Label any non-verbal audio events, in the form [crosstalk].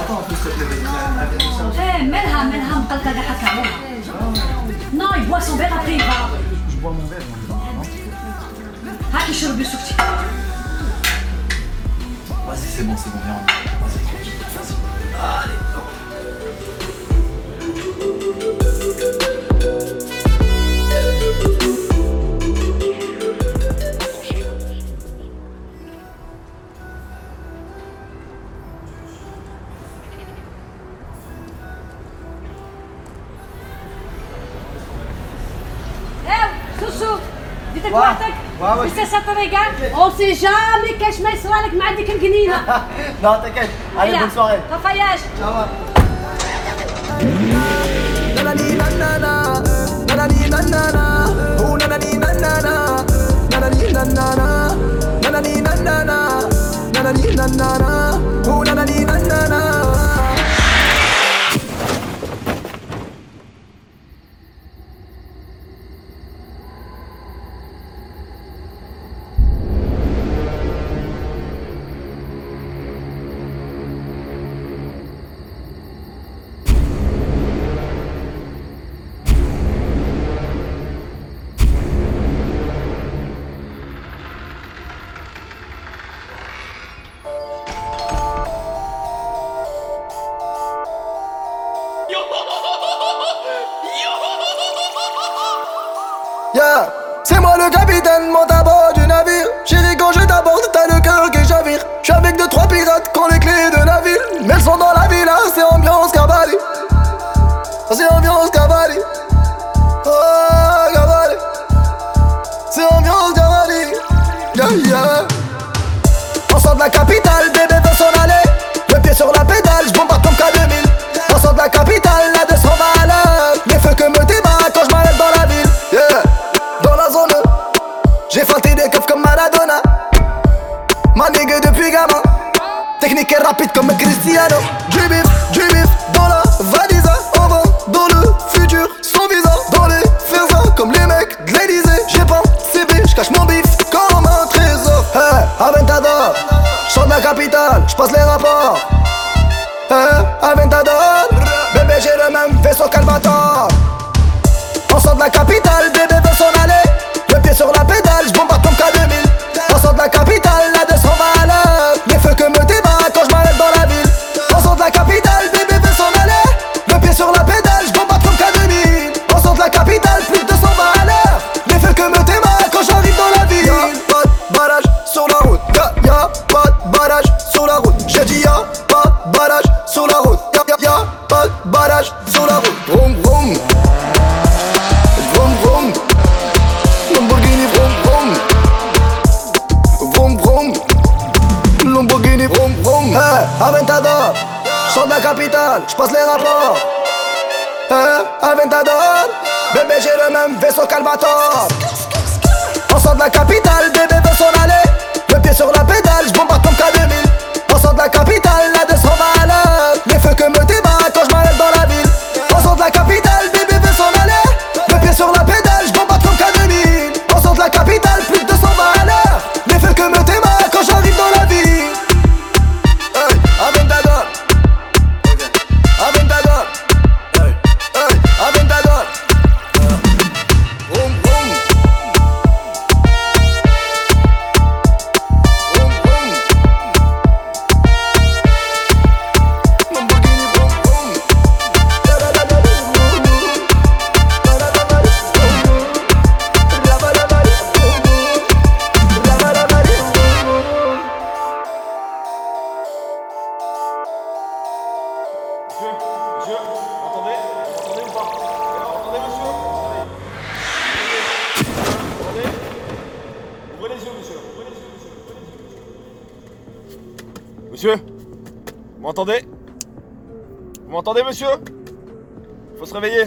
Attends, s'il te plaît, vas-y. Eh, مالها مالها مقلقة قاعدة تعملها Non, il boit son verre après il va. Je bois mon verre, moi. non هاك يشرب يوسفتي Vas-y, c'est bon, c'est bon, viens. Vas-y, vas-y. شوف جيتك وحدك بس طريقه اون سي جامي كاش ما يصرالك ما عندك القنينه [laughs] لا تكاد علي بون سواري طفياش تشاو na na na c'est moi le capitaine, monte à du navire. Chérie, quand je t'aborde, t'as le cœur qui chavire. J'suis avec deux, trois pirates qui ont les clés de la ville. Mais elles sont dans la villa, c'est ambiance cavalier. C'est ambiance cavalier. Oh, cavalier. C'est ambiance cavalier. Yeah, yeah. On de la capitale, bébé veut s'en aller. Le pied sur la pédale, j'bombarde Technique et rapide comme Cristiano. Du bif dans la valise. On va dans le futur sans visa. Dans les fers comme les mecs de l'Elysée. J'ai pas CV, j'cache mon bif comme un trésor. Hey, Aventador, j'sors de la capitale, j'passe les rapports. Hey, Aventador, bébé j'ai le même vaisseau qu'Albator. On sort de la capitale, bébé veut s'en aller. Le pied sur la pédale, j'bombarde route. Vroom, vroom. Vroom vroom Lamborghini vroom vroom Vroom vroom Lamborghini vroom vroom Hey, Aventador. J'sors de la capitale, j'passe les rapports. Hey, Aventador. Bébé j'ai le même vaisseau qu'Albator. On sort de la capitale, bébé veut s'en aller. Le pied sur la pédale, j'bombarde comme K2000 On sort de la capitale, la 200 va à Vous entendez ou pas Vous entendez, monsieur Vous entendez Ouvrez les yeux, monsieur. Ouvrez les yeux, monsieur. Ouvrez les yeux, monsieur. Monsieur Vous m'entendez? Vous m'entendez, monsieur? Faut se réveiller.